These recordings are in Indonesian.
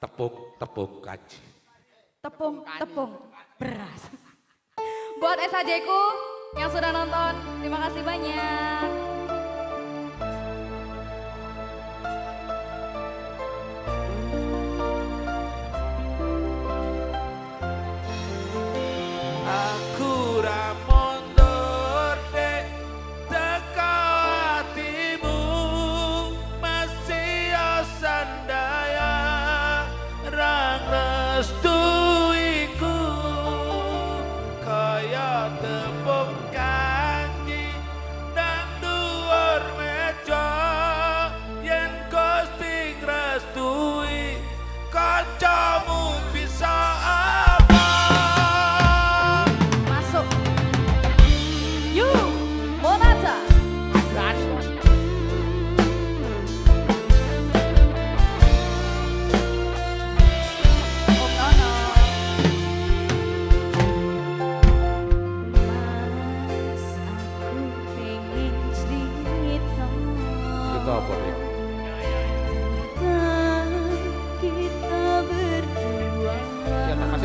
tepuk tepuk kaji. Tepung tepung. Beras. Buat SAJ ku yang sudah nonton terima kasih banyak.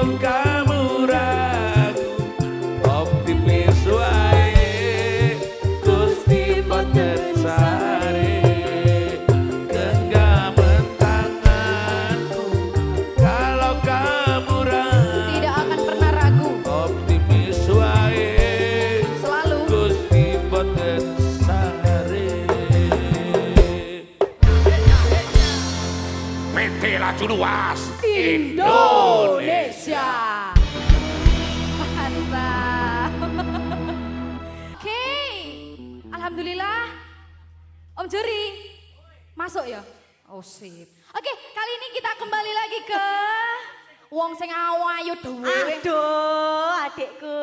come, God. PT Laju Luas Indonesia. Mantap. Oke, alhamdulillah. Om Juri, masuk ya? Oh sip. Oke, kali ini kita kembali lagi ke Wong sing awayu dhewe. Aduh, adikku.